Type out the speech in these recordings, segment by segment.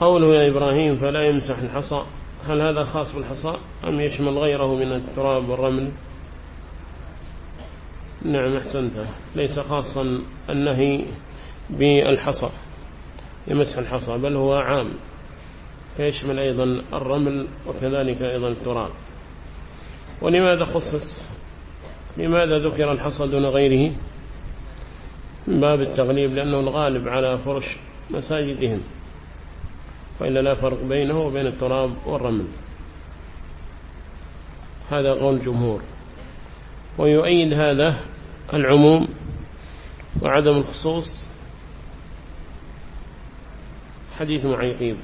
قوله يا إبراهيم فلا يمسح الحصى هل هذا خاص بالحصى أم يشمل غيره من التراب والرمل؟ نعم أحسنت. ليس خاصا النهي بالحصى يمسح الحصى بل هو عام فيشمل أيضا الرمل وكذلك أيضا التراب. ولماذا خصص؟ لماذا ذكر الحصى دون غيره؟ من باب التغليب لأنه الغالب على فرش مساجدهم. وإلا لا فرق بينه وبين التراب والرمل. هذا قول الجمهور. ويؤيد هذا العموم وعدم الخصوص حديث معيقيب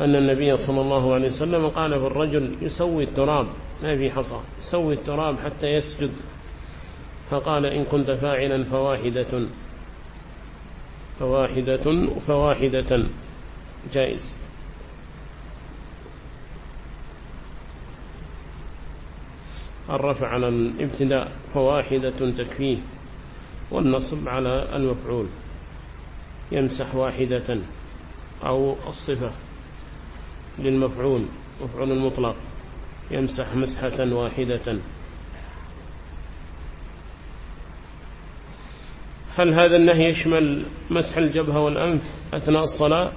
أن النبي صلى الله عليه وسلم قال في الرجل يسوي التراب ما في حصى يسوي التراب حتى يسجد. فقال إن كنت فاعلا فواحدة. فواحدة فواحدة. جائز. الرفع على الابتداء فواحدة تكفيه والنصب على المفعول. يمسح واحدة أو الصفة للمفعول مفعول المطلق يمسح مسحة واحدة. هل هذا النهي يشمل مسح الجبهة والأنف أثناء الصلاة؟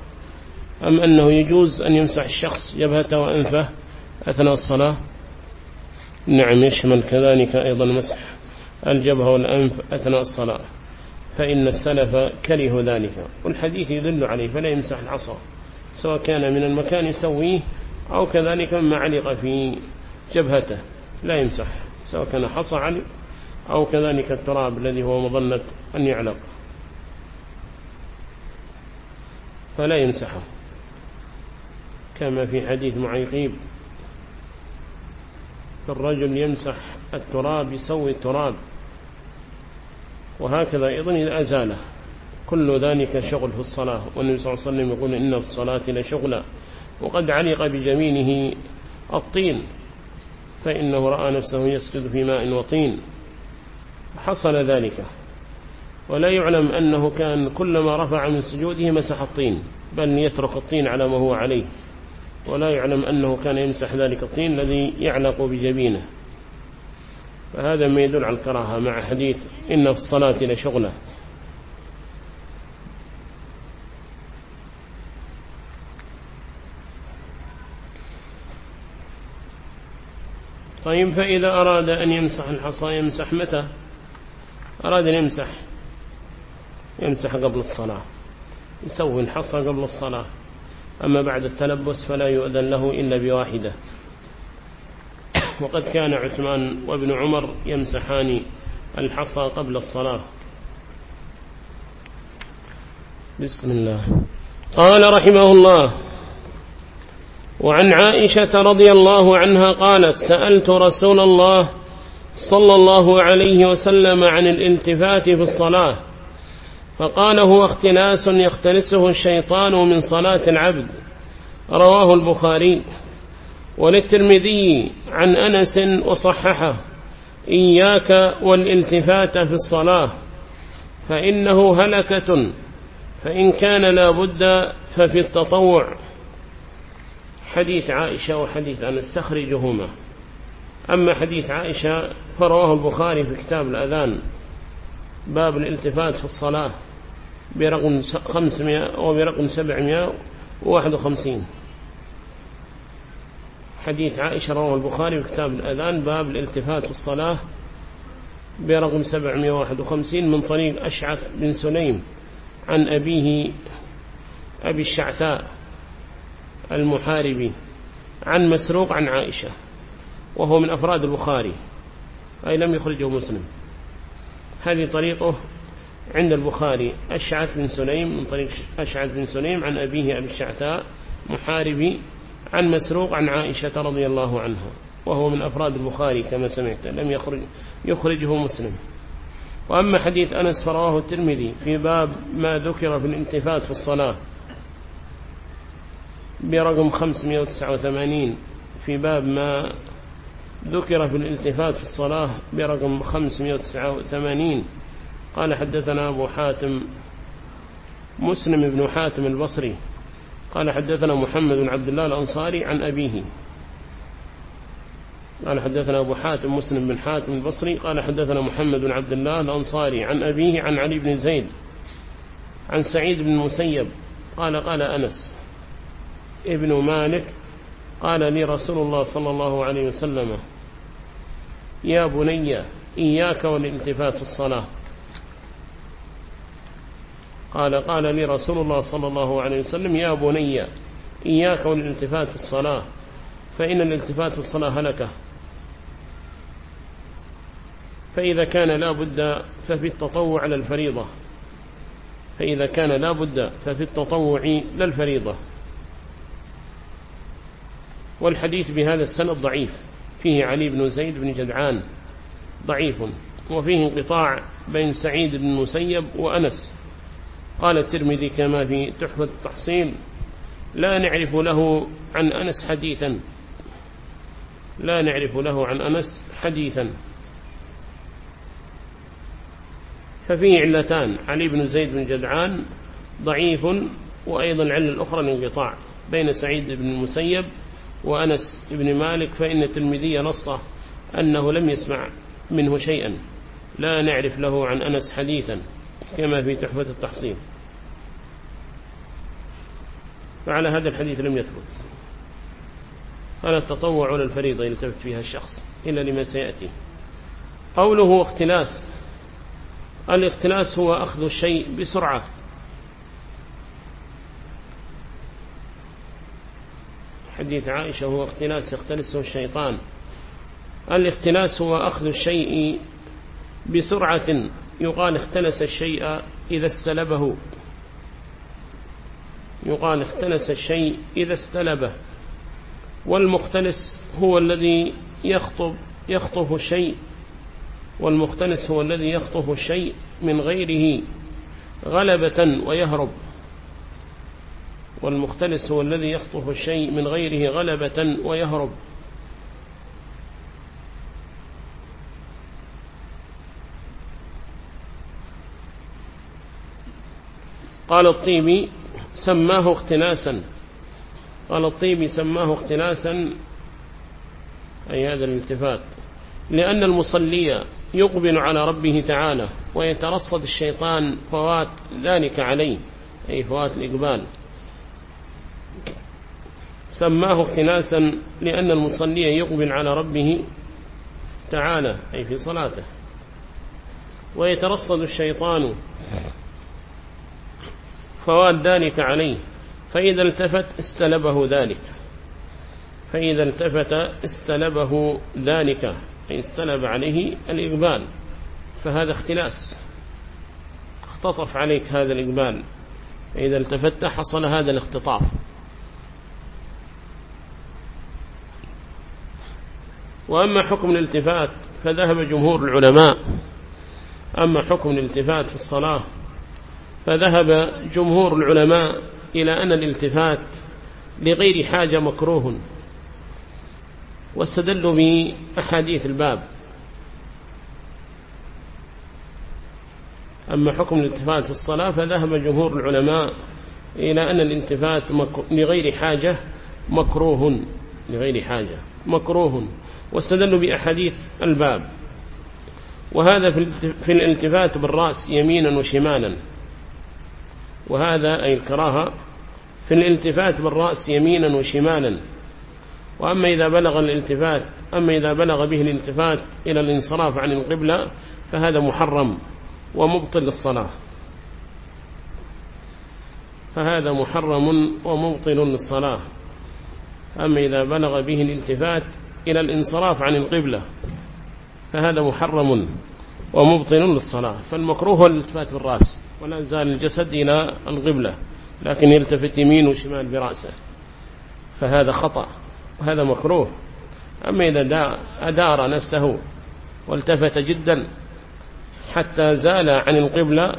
أم أنه يجوز أن يمسح الشخص جبهته وأنفه أثناء الصلاة؟ نعم يشمل كذلك أيضا مسح الجبهة والأنف أثناء الصلاة. فإن السلف كره ذلك والحديث يدل عليه فلا يمسح العصا سواء كان من المكان يسويه أو كذلك مما علق في جبهته لا يمسح سواء كان حصى علي أو كذلك التراب الذي هو مظنة أن يعلق. فلا يمسحه. كما في حديث معيقيب الرجل يمسح التراب يسوي التراب وهكذا أيضا إذا أزاله. كل ذلك شغل في الصلاة. والنبي صلى الله عليه وسلم يقول إن الصلاة لشغلا وقد علق بجمينه الطين فإنه رأى نفسه يسجد في ماء وطين. حصل ذلك. ولا يعلم أنه كان كلما رفع من سجوده مسح الطين بل يترك الطين على ما هو عليه. ولا يعلم أنه كان يمسح ذلك الطين الذي يعلق بجبينه. فهذا ما يدل على الكراهة مع حديث إن في الصلاة لشغلة. طيب فإذا أراد أن يمسح الحصى يمسح متى؟ أراد أن يمسح يمسح قبل الصلاة. يسوي الحصى قبل الصلاة. أما بعد التلبس فلا يؤذن له إلا بواحدة. وقد كان عثمان وابن عمر يمسحان الحصى قبل الصلاة. بسم الله. قال رحمه الله وعن عائشة رضي الله عنها قالت سألت رسول الله صلى الله عليه وسلم عن الالتفات في الصلاة. فقال هو اختلاس يختلسه الشيطان من صلاة العبد. رواه البخاري وللترمذي عن أنس وصححه. إياك والالتفات في الصلاة فإنه هلكة فإن كان لا بد ففي التطوع. حديث عائشة وحديث أن استخرجهما أما حديث عائشة فرواه البخاري في كتاب الأذان باب الالتفات في الصلاة. برقم 500 وبرقم 751 حديث عائشة رواه البخاري في كتاب الأذان باب الالتفات في الصلاة برقم 751 من طريق أشعث بن سليم عن أبيه أبي الشعثاء المحاربي عن مسروق عن عائشة وهو من أفراد البخاري أي لم يخرجه مسلم. هذه طريقه عند البخاري أشعث بن سليم من طريق أشعث بن سليم عن أبيه أبي الشعثاء محاربي عن مسروق عن عائشة رضي الله عنها وهو من أفراد البخاري كما سمعت لم يخرج يخرجه مسلم. وأما حديث أنس فرواه الترمذي في باب ما ذكر في الانتفات في الصلاة برقم 589 في باب ما ذكر في الالتفات في الصلاة برقم 589 قال حدثنا أبو حاتم مسلم بن حاتم البصري قال حدثنا محمد بن عبد الله الأنصاري عن أبيه. قال حدثنا أبو حاتم مسلم بن حاتم البصري قال حدثنا محمد بن عبد الله الأنصاري عن أبيه عن علي بن زيد عن سعيد بن المسيب قال قال أنس ابن مالك قال لي رسول الله صلى الله عليه وسلم يا بني إياك والالتفات في الصلاة. قال قال لي رسول الله صلى الله عليه وسلم يا بني إياك والالتفات في الصلاة فإن الالتفات في الصلاة هلكة. فإذا كان لا بد ففي التطوع على الفريضة. فإذا كان لا بد ففي التطوع للفريضة والحديث بهذا السند ضعيف. فيه علي بن زيد بن جدعان ضعيف وفيه انقطاع بين سعيد بن مسيب وأنس. قال الترمذي كما في تحفة التحصيل لا نعرف له عن أنس حديثا. لا نعرف له عن أنس حديثا. ففيه علتان علي بن زيد بن جدعان ضعيف وأيضا العلة الأخرى الانقطاع بين سعيد بن المسيب وأنس بن مالك فإن التلميذي نص أنه لم يسمع منه شيئا. لا نعرف له عن أنس حديثا. كما في تحفة التحصيل. فعلى هذا الحديث لم يثبت. فلا التطوع ولا الفريضة يلتفت فيها الشخص إلا لما سيأتي. قوله اختلاس. الاختلاس هو أخذ الشيء بسرعة. حديث عائشة هو اختلاس يختلسه الشيطان. الاختلاس هو أخذ الشيء بسرعة. يقال اختلس الشيء إذا استلبه. يقال اختلس الشيء إذا استلبه. والمختلس هو الذي يخطب يخطف الشيء. والمختلس هو الذي يخطف الشيء من غيره غلبة ويهرب. والمختلس هو الذي يخطف الشيء من غيره غلبة ويهرب. قال الطيبي سماه اختلاسا قال الطيبي سماه اختلاسا أي هذا الالتفات. لأن المصلي يقبل على ربه تعالى ويترصد الشيطان فوات ذلك عليه أي فوات الإقبال. سماه اختلاسا لأن المصلي يقبل على ربه تعالى أي في صلاته. ويترصد الشيطان فوات ذلك عليه فإذا التفت استلبه ذلك. فإذا التفت استلبه ذلك أي استلب عليه الإقبال. فهذا اختلاس. اختطف عليك هذا الإقبال. فإذا التفت حصل هذا الاختطاف. وأما حكم الالتفات فذهب جمهور العلماء. أما حكم الالتفات في الصلاة فذهب جمهور العلماء إلى أن الالتفات لغير حاجة مكروه واستدلوا بأحاديث الباب. أما حكم الالتفات في الصلاة فذهب جمهور العلماء إلى أن الالتفات لغير حاجة مكروه لغير حاجة مكروه واستدلوا بأحاديث الباب. وهذا في الالتفات بالرأس يمينا وشمالا. وهذا أي الكراهة في الالتفات بالرأس يمينا وشمالا. وأما إذا بلغ الالتفات أما إذا بلغ به الالتفات إلى الانصراف عن القبلة فهذا محرم ومبطل للصلاة. فهذا محرم ومبطل للصلاة. أما إذا بلغ به الالتفات إلى الانصراف عن القبلة فهذا محرم. ومبطل للصلاة فالمكروه هو الإلتفات بالرأس ولا زال الجسد إلى القبلة لكن يلتفت يمين وشمال برأسه. فهذا خطأ وهذا مكروه. أما إذا أدار نفسه والتفت جدا حتى زال عن القبلة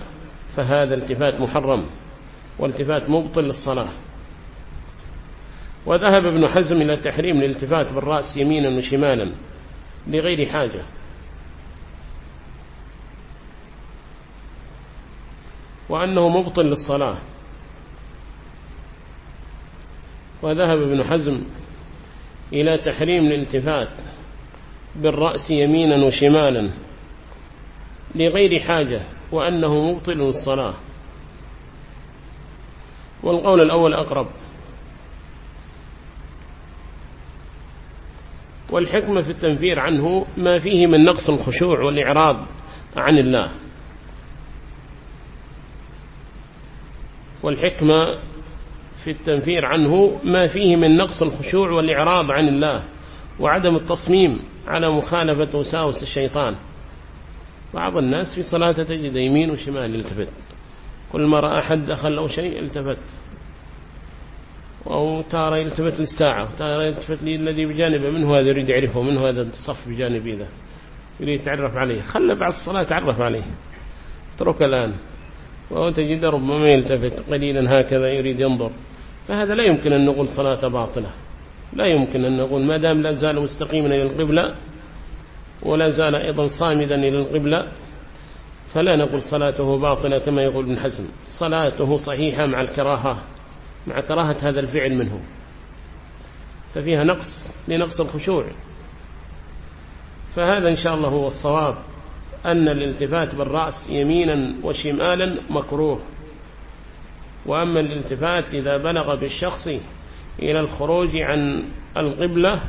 فهذا التفات محرم والتفات مبطل للصلاة. وذهب ابن حزم إلى تحريم الالتفات بالرأس يمينا وشمالا لغير حاجة. وأنه مبطل للصلاة. وذهب ابن حزم إلى تحريم الالتفات بالرأس يمينا وشمالا لغير حاجة وأنه مبطل للصلاة. والقول الأول أقرب. والحكمة في التنفير عنه ما فيه من نقص الخشوع والإعراض عن الله. والحكمة في التنفير عنه ما فيه من نقص الخشوع والإعراض عن الله وعدم التصميم على مخالفة وساوس الشيطان. بعض الناس في صلاة تجد يمين وشمال يلتفت. كل ما رأى أحد دخل أو شيء التفت. أو تارى يلتفت للساعة تارى يلتفت للذي بجانبه من هذا يريد يعرفه من هذا الصف بجانبه ذا يريد يتعرف عليه. خلى بعد الصلاة تعرف عليه. اترك الآن. وهو تجد ربما يلتفت قليلا هكذا يريد ينظر. فهذا لا يمكن أن نقول صلاة باطلة. لا يمكن أن نقول ما دام لا زال مستقيما إلى القبلة ولا زال أيضا صامدا إلى القبلة فلا نقول صلاته باطلة كما يقول ابن حزم. صلاته صحيحة مع الكراهة مع كراهة هذا الفعل منه. ففيها نقص لنقص الخشوع. فهذا إن شاء الله هو الصواب. أن الالتفات بالرأس يمينا وشمالا مكروه. وأما الالتفات إذا بلغ بالشخص إلى الخروج عن القبلة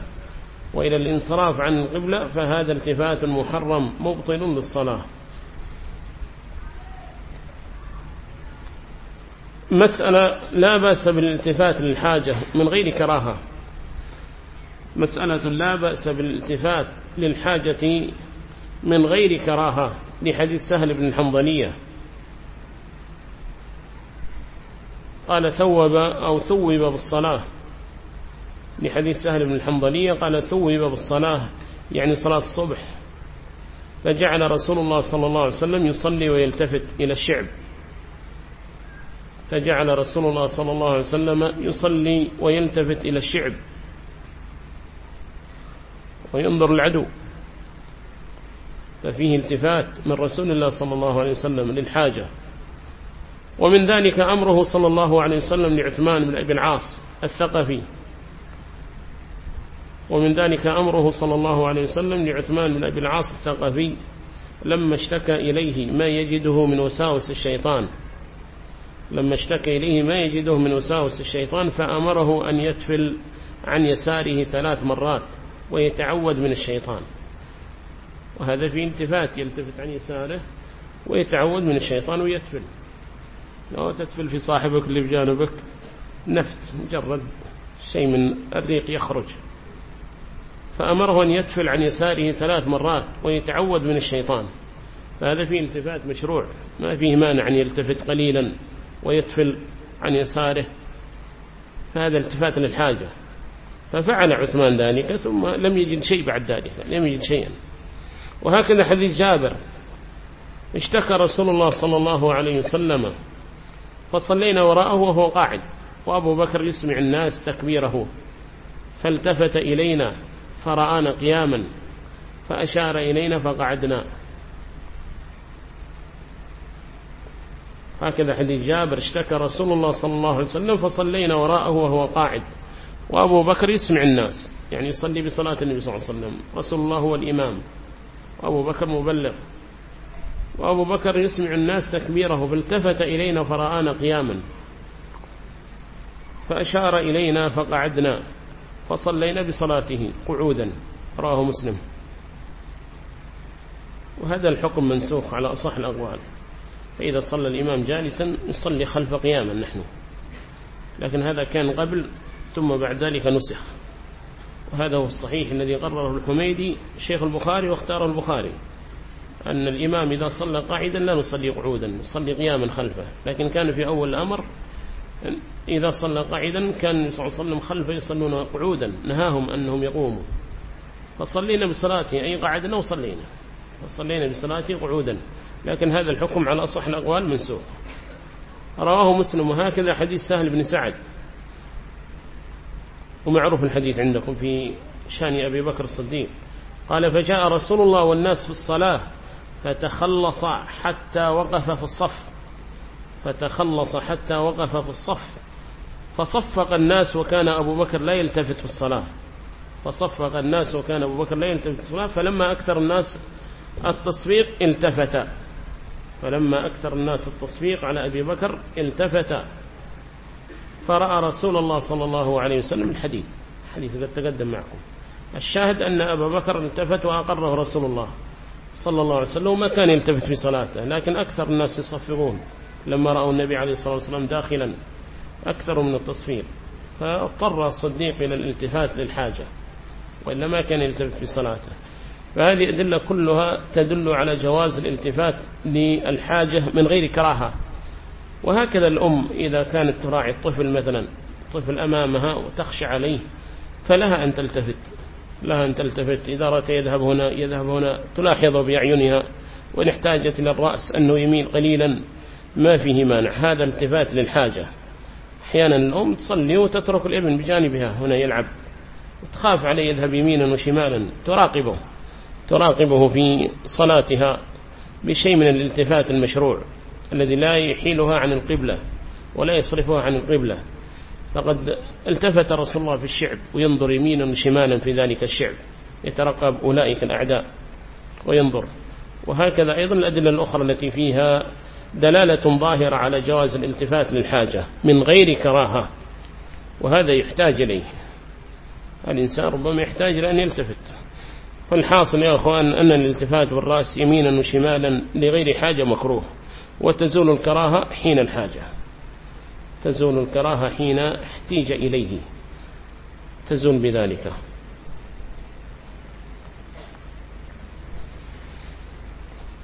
وإلى الانصراف عن القبلة فهذا التفات محرم مبطل للصلاة. مسألة لا بأس بالالتفات للحاجة من غير كراهة. مسألة لا بأس بالالتفات للحاجة من غير كراهة لحديث سهل بن الحنظلية. قال ثوب أو ثوب بالصلاة. لحديث سهل بن الحنظلية قال ثوب بالصلاة يعني صلاة الصبح. فجعل رسول الله صلى الله عليه وسلم يصلي ويلتفت إلى الشعب. فجعل رسول الله صلى الله عليه وسلم يصلي ويلتفت إلى الشعب. وينظر العدو. ففيه التفات من رسول الله صلى الله عليه وسلم للحاجة. ومن ذلك أمره صلى الله عليه وسلم لعثمان بن أبي العاص الثقفي. ومن ذلك أمره صلى الله عليه وسلم لعثمان بن أبي العاص الثقفي لما اشتكى إليه ما يجده من وساوس الشيطان. لما اشتكى إليه ما يجده من وساوس الشيطان فأمره أن يتفل عن يساره ثلاث مرات ويتعود من الشيطان. وهذا في التفات يلتفت عن يساره ويتعود من الشيطان ويتفل. لو تتفل في صاحبك اللي بجانبك نفت مجرد شيء من الريق يخرج. فأمره أن يتفل عن يساره ثلاث مرات ويتعود من الشيطان. فهذا فيه التفات مشروع ما فيه مانع أن يلتفت قليلا ويتفل عن يساره. فهذا التفات للحاجة. ففعل عثمان ذلك ثم لم يجد شيء بعد ذلك لم يجد شيئا. وهكذا حديث جابر. اشتكى رسول الله صلى الله عليه وسلم فصلينا وراءه وهو قاعد وأبو بكر يسمع الناس تكبيره فالتفت إلينا فرآنا قياما فأشار إلينا فقعدنا. هكذا حديث جابر اشتكى رسول الله صلى الله عليه وسلم فصلينا وراءه وهو قاعد وأبو بكر يسمع الناس يعني يصلي بصلاة النبي صلى الله عليه وسلم رسول الله هو الإمام. وأبو بكر مبلغ. وأبو بكر يسمع الناس تكبيره فالتفت إلينا فرآنا قياما. فأشار إلينا فقعدنا. فصلينا بصلاته قعودا. راه مسلم. وهذا الحكم منسوخ على أصح الأقوال. فإذا صلى الإمام جالسا نصلي خلف قياما نحن. لكن هذا كان قبل ثم بعد ذلك نسخ. وهذا هو الصحيح الذي قرره الحميدي شيخ البخاري واختار البخاري أن الإمام إذا صلى قاعدا لا نصلي قعودا نصلي قياما خلفه لكن كان في أول الأمر إذا صلى قاعدا كان صلى الله عليه وسلم خلفه يصلون قعودا نهاهم أنهم يقوموا. فصلينا بصلاته أي قعدنا وصلينا. فصلينا بصلاته قعودا لكن هذا الحكم على أصح الأقوال منسوخ. رواه مسلم وهكذا حديث سهل بن سعد. ومعروف الحديث عندكم في شأن أبي بكر الصديق. قال فجاء رسول الله والناس في الصلاة فتخلص حتى وقف في الصف. فتخلص حتى وقف في الصف. فصفق الناس وكان أبو بكر لا يلتفت في الصلاة. فصفق الناس وكان أبو بكر لا يلتفت في الصلاة. فلما أكثر الناس التصفيق التفت. فلما أكثر الناس التصفيق على أبي بكر التفت. فرأى رسول الله صلى الله عليه وسلم الحديث حديث قد تقدم معكم. الشاهد أن أبا بكر التفت وأقره رسول الله صلى الله عليه وسلم وما كان يلتفت في صلاته لكن أكثر الناس يصفقون لما رأوا النبي عليه الصلاة والسلام داخلا أكثر من التصفير فاضطر الصديق إلى الالتفات للحاجة وإلا ما كان يلتفت في صلاته. فهذه أدلة كلها تدل على جواز الالتفات للحاجة من غير كراهة. وهكذا الأم إذا كانت تراعي الطفل مثلا طفل أمامها وتخشى عليه فلها أن تلتفت لها أن تلتفت إذا رأت يذهب هنا يذهب هنا تلاحظ بأعينها وإن احتاجت إلى الرأس أنه يميل قليلا ما فيه مانع. هذا التفات للحاجة. أحيانا الأم تصلي وتترك الإبن بجانبها هنا يلعب وتخاف عليه يذهب يمينا وشمالا تراقبه تراقبه في صلاتها بشيء من الالتفات المشروع. الذي لا يحيلها عن القبلة ولا يصرفها عن القبلة. فقد التفت رسول الله في الشعب وينظر يمينا وشمالا في ذلك الشعب يترقب أولئك الأعداء وينظر. وهكذا أيضا الأدلة الأخرى التي فيها دلالة ظاهرة على جواز الالتفات للحاجة من غير كراهة وهذا يحتاج إليه. الإنسان ربما يحتاج إلى أن يلتفت. فالحاصل يا أخوان أن الالتفات بالرأس يمينا وشمالا لغير حاجة مكروه وتزول الكراهة حين الحاجة. تزول الكراهة حين احتيج إليه. تزول بذلك.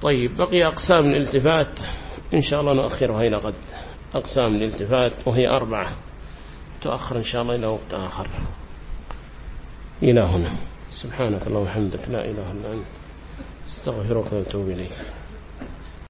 طيب بقي أقسام الالتفات إن شاء الله نؤخرها إلى غد. أقسام الالتفات وهي أربعة. تؤخر إن شاء الله إلى وقت آخر. إلى هنا. سبحانك اللهم وبحمدك. لا إله إلا أنت. أستغفرك وأتوب إليك.